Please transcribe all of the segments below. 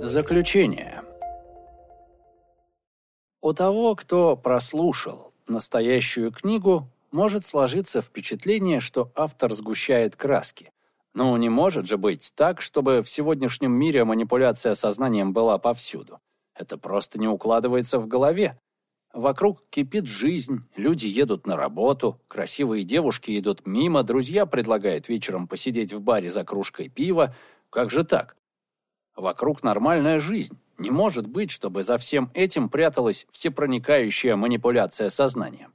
Заключение. У того, кто прослушал настоящую книгу, может сложиться впечатление, что автор сгущает краски. Но не может же быть так, чтобы в сегодняшнем мире манипуляция сознанием была повсюду. Это просто не укладывается в голове. Вокруг кипит жизнь, люди едут на работу, красивые девушки идут мимо, друзья предлагают вечером посидеть в баре за кружкой пива. Как же так? Вокруг нормальная жизнь. Не может быть, чтобы за всем этим пряталась всепроникающая манипуляция сознанием.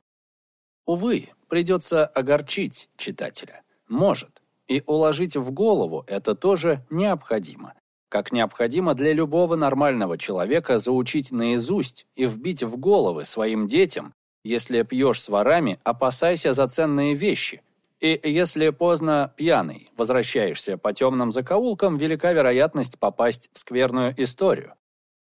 Увы, придется огорчить читателя. Может. И уложить в голову это тоже необходимо. Как необходимо для любого нормального человека заучить наизусть и вбить в головы своим детям, если пьешь с ворами, опасайся за ценные вещи. И если поздно пьяный возвращаешься по темным закоулкам, велика вероятность попасть в скверную историю.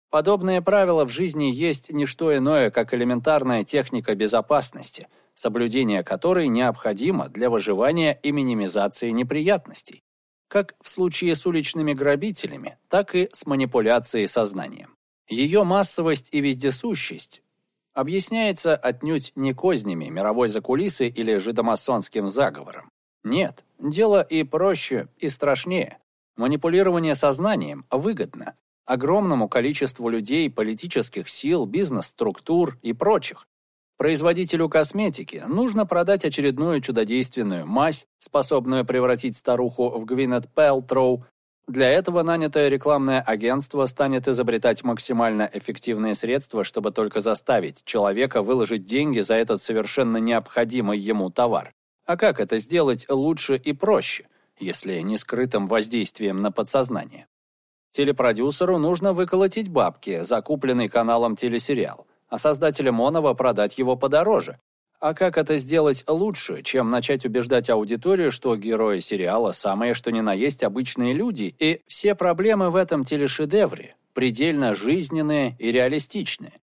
Подобные правила в жизни есть не что иное, как элементарная техника безопасности, соблюдение которой необходимо для выживания и минимизации неприятностей, как в случае с уличными грабителями, так и с манипуляцией сознанием. Ее массовость и вездесущесть объясняется отнюдь не кознями мировой закулисы или жидомасонским заговором. Нет, дело и проще, и страшнее. Манипулирование сознанием выгодно, огромному количеству людей, политических сил, бизнес-структур и прочих. Производителю косметики нужно продать очередную чудодейственную мазь, способную превратить старуху в Гвинет Пелтроу. Для этого нанятое рекламное агентство станет изобретать максимально эффективные средства, чтобы только заставить человека выложить деньги за этот совершенно необходимый ему товар. А как это сделать лучше и проще, если не скрытым воздействием на подсознание? Телепродюсеру нужно выколотить бабки за купленный каналом телесериал, а создателям Онова продать его подороже. А как это сделать лучше, чем начать убеждать аудиторию, что герои сериала самые что ни на есть обычные люди, и все проблемы в этом телешедевре предельно жизненные и реалистичные?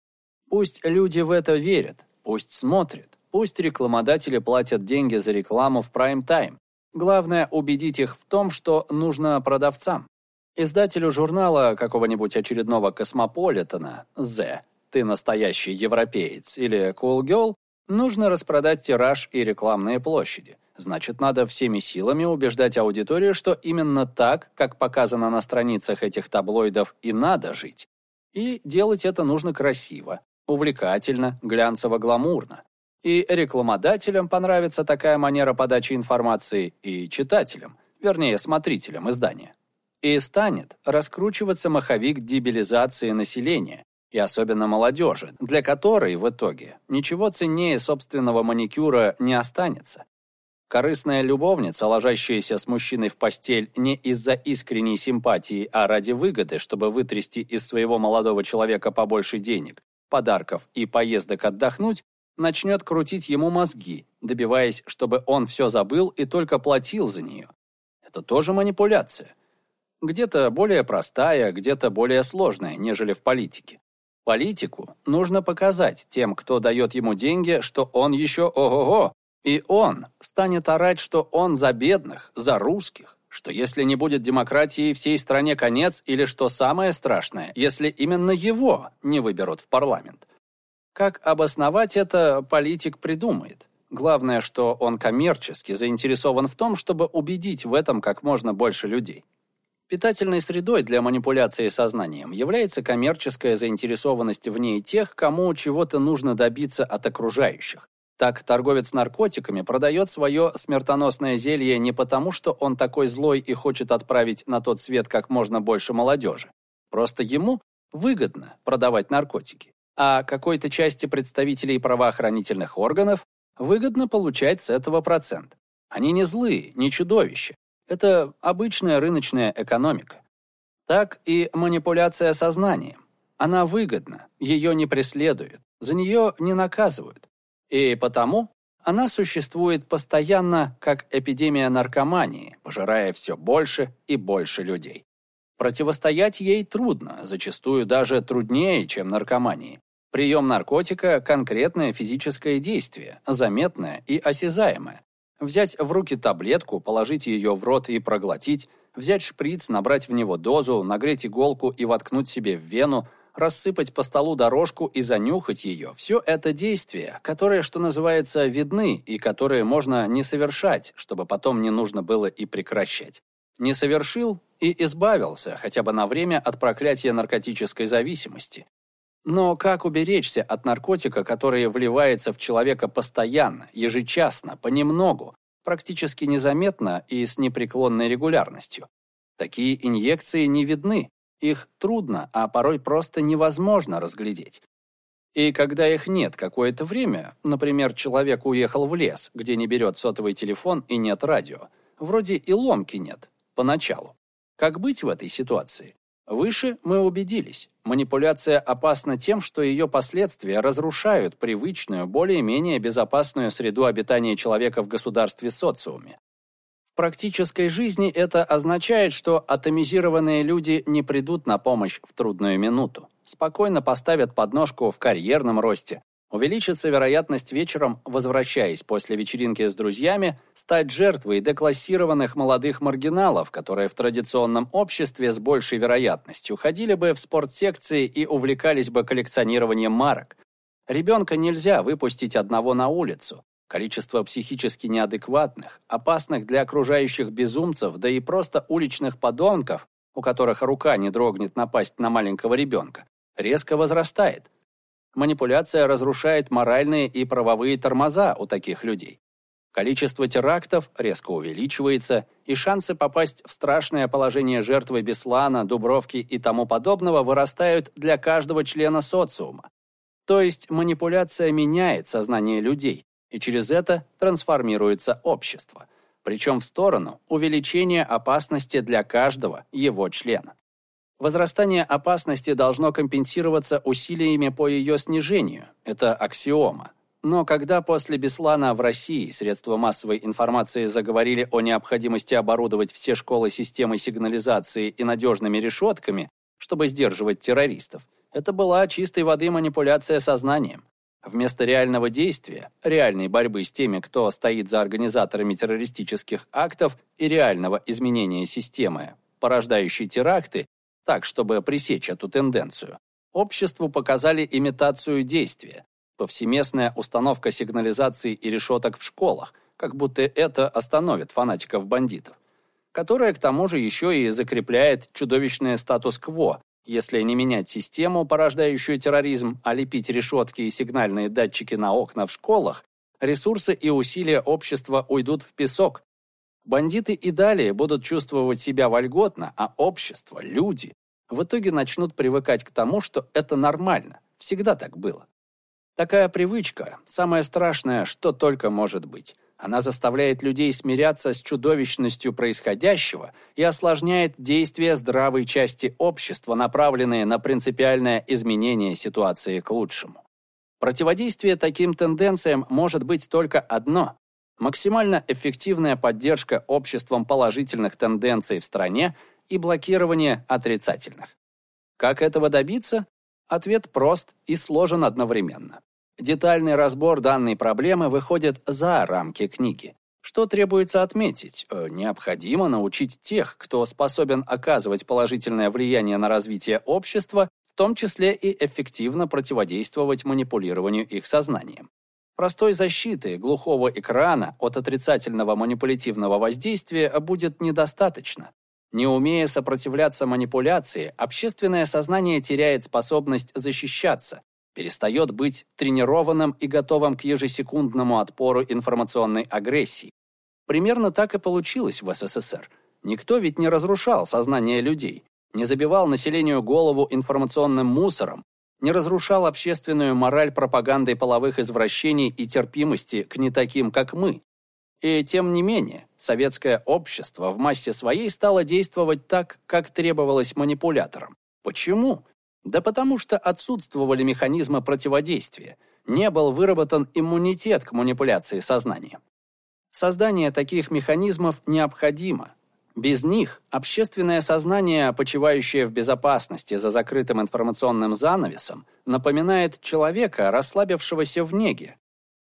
Пусть люди в это верят, пусть смотрят, пусть рекламодатели платят деньги за рекламу в прайм-тайм. Главное убедить их в том, что нужно продавцам. Издателю журнала какого-нибудь очередного космополитена «З» «Ты настоящий европеец» или «Cool Girl» нужно распродать тираж и рекламные площади. Значит, надо всеми силами убеждать аудиторию, что именно так, как показано на страницах этих таблоидов, и надо жить. И делать это нужно красиво, увлекательно, глянцево-гламурно. И рекламодателям понравится такая манера подачи информации, и читателям, вернее, смотрителям издания и станет раскручиваться маховик дебилизации населения, и особенно молодежи, для которой в итоге ничего ценнее собственного маникюра не останется. Корыстная любовница, ложащаяся с мужчиной в постель не из-за искренней симпатии, а ради выгоды, чтобы вытрясти из своего молодого человека побольше денег, подарков и поездок отдохнуть, начнет крутить ему мозги, добиваясь, чтобы он все забыл и только платил за нее. Это тоже манипуляция. Где-то более простая, где-то более сложная, нежели в политике. Политику нужно показать тем, кто дает ему деньги, что он еще ого-го, и он станет орать, что он за бедных, за русских, что если не будет демократии, всей стране конец, или что самое страшное, если именно его не выберут в парламент. Как обосновать это, политик придумает. Главное, что он коммерчески заинтересован в том, чтобы убедить в этом как можно больше людей. Питательной средой для манипуляции сознанием является коммерческая заинтересованность в ней тех, кому чего-то нужно добиться от окружающих. Так торговец наркотиками продает свое смертоносное зелье не потому, что он такой злой и хочет отправить на тот свет как можно больше молодежи. Просто ему выгодно продавать наркотики. А какой-то части представителей правоохранительных органов выгодно получать с этого процент. Они не злые, не чудовища. Это обычная рыночная экономика. Так и манипуляция сознанием. Она выгодна, ее не преследуют, за нее не наказывают. И потому она существует постоянно, как эпидемия наркомании, пожирая все больше и больше людей. Противостоять ей трудно, зачастую даже труднее, чем наркомании. Прием наркотика – конкретное физическое действие, заметное и осязаемое. Взять в руки таблетку, положить ее в рот и проглотить взять шприц, набрать в него дозу, нагреть иголку и воткнуть себе в вену, рассыпать по столу дорожку и занюхать ее. Все это действия, которые, что называется, видны и которые можно не совершать, чтобы потом не нужно было и прекращать. Не совершил и избавился, хотя бы на время, от проклятия наркотической зависимости. Но как уберечься от наркотика, который вливается в человека постоянно, ежечасно, понемногу, практически незаметно и с непреклонной регулярностью? Такие инъекции не видны, их трудно, а порой просто невозможно разглядеть. И когда их нет какое-то время, например, человек уехал в лес, где не берет сотовый телефон и нет радио, вроде и ломки нет, поначалу. Как быть в этой ситуации? Выше мы убедились. Манипуляция опасна тем, что ее последствия разрушают привычную, более-менее безопасную среду обитания человека в государстве-социуме. В практической жизни это означает, что атомизированные люди не придут на помощь в трудную минуту, спокойно поставят подножку в карьерном росте, увеличится вероятность вечером, возвращаясь после вечеринки с друзьями, стать жертвой деклассированных молодых маргиналов, которые в традиционном обществе с большей вероятностью ходили бы в спортсекции и увлекались бы коллекционированием марок. Ребенка нельзя выпустить одного на улицу. Количество психически неадекватных, опасных для окружающих безумцев, да и просто уличных подонков, у которых рука не дрогнет напасть на маленького ребенка, резко возрастает. Манипуляция разрушает моральные и правовые тормоза у таких людей. Количество терактов резко увеличивается, и шансы попасть в страшное положение жертвы Беслана, Дубровки и тому подобного вырастают для каждого члена социума. То есть манипуляция меняет сознание людей, и через это трансформируется общество, причем в сторону увеличения опасности для каждого его члена. Возрастание опасности должно компенсироваться усилиями по ее снижению. Это аксиома. Но когда после Беслана в России средства массовой информации заговорили о необходимости оборудовать все школы системой сигнализации и надежными решетками, чтобы сдерживать террористов, это была чистой воды манипуляция сознанием. Вместо реального действия, реальной борьбы с теми, кто стоит за организаторами террористических актов и реального изменения системы, порождающей теракты, так, чтобы пресечь эту тенденцию, обществу показали имитацию действия, повсеместная установка сигнализации и решеток в школах, как будто это остановит фанатиков-бандитов, которая к тому же еще и закрепляет чудовищный статус-кво, если не менять систему, порождающую терроризм, а лепить решетки и сигнальные датчики на окна в школах, ресурсы и усилия общества уйдут в песок, Бандиты и далее будут чувствовать себя вольготно, а общество, люди, в итоге начнут привыкать к тому, что это нормально. Всегда так было. Такая привычка – самое страшное, что только может быть. Она заставляет людей смиряться с чудовищностью происходящего и осложняет действия здравой части общества, направленные на принципиальное изменение ситуации к лучшему. Противодействие таким тенденциям может быть только одно максимально эффективная поддержка обществом положительных тенденций в стране и блокирование отрицательных. Как этого добиться? Ответ прост и сложен одновременно. Детальный разбор данной проблемы выходит за рамки книги. Что требуется отметить? Э, необходимо научить тех, кто способен оказывать положительное влияние на развитие общества, в том числе и эффективно противодействовать манипулированию их сознанием. Простой защиты глухого экрана от отрицательного манипулятивного воздействия будет недостаточно. Не умея сопротивляться манипуляции, общественное сознание теряет способность защищаться, перестает быть тренированным и готовым к ежесекундному отпору информационной агрессии. Примерно так и получилось в СССР. Никто ведь не разрушал сознание людей, не забивал населению голову информационным мусором, не разрушал общественную мораль пропагандой половых извращений и терпимости к не таким, как мы. И тем не менее, советское общество в массе своей стало действовать так, как требовалось манипуляторам. Почему? Да потому что отсутствовали механизмы противодействия, не был выработан иммунитет к манипуляции сознанием. Создание таких механизмов необходимо, без них общественное сознание, почивающее в безопасности за закрытым информационным занавесом, напоминает человека, расслабившегося в неге,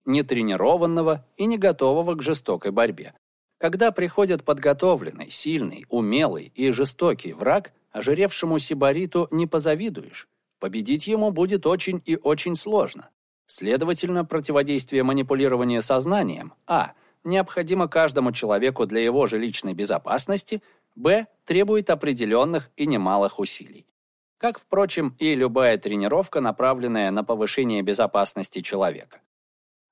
нетренированного и не готового к жестокой борьбе. Когда приходит подготовленный, сильный, умелый и жестокий враг, ожиревшему сибариту не позавидуешь. Победить ему будет очень и очень сложно. Следовательно, противодействие манипулированию сознанием а. Необходимо каждому человеку для его же личной безопасности, б. требует определенных и немалых усилий. Как, впрочем, и любая тренировка, направленная на повышение безопасности человека.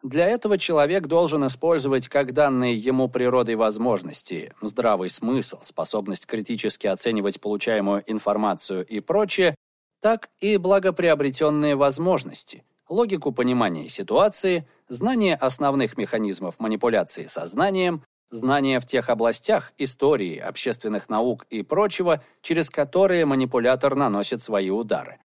Для этого человек должен использовать как данные ему природой возможности, здравый смысл, способность критически оценивать получаемую информацию и прочее, так и благоприобретенные возможности, логику понимания ситуации, знание основных механизмов манипуляции сознанием, знания в тех областях истории, общественных наук и прочего, через которые манипулятор наносит свои удары.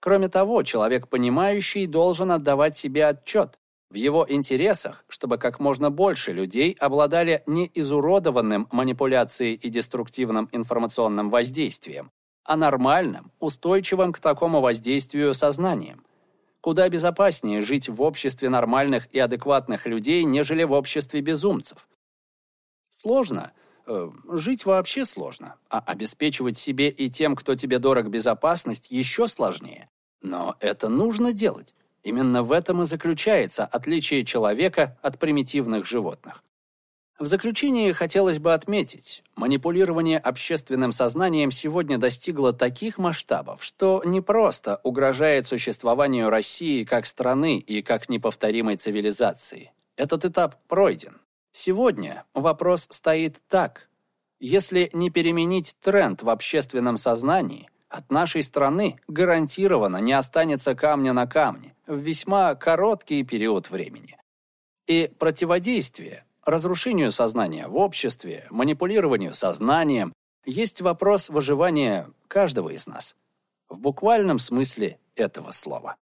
Кроме того, человек понимающий должен отдавать себе отчет, в его интересах, чтобы как можно больше людей обладали не изуродованным манипуляцией и деструктивным информационным воздействием, а нормальным, устойчивым к такому воздействию сознанием. Куда безопаснее жить в обществе нормальных и адекватных людей, нежели в обществе безумцев. Сложно. Э, жить вообще сложно. А обеспечивать себе и тем, кто тебе дорог, безопасность еще сложнее. Но это нужно делать. Именно в этом и заключается отличие человека от примитивных животных. В заключение хотелось бы отметить, манипулирование общественным сознанием сегодня достигло таких масштабов, что не просто угрожает существованию России как страны и как неповторимой цивилизации. Этот этап пройден. Сегодня вопрос стоит так. Если не переменить тренд в общественном сознании, от нашей страны гарантированно не останется камня на камне в весьма короткий период времени. И противодействие разрушению сознания в обществе, манипулированию сознанием есть вопрос выживания каждого из нас. В буквальном смысле этого слова.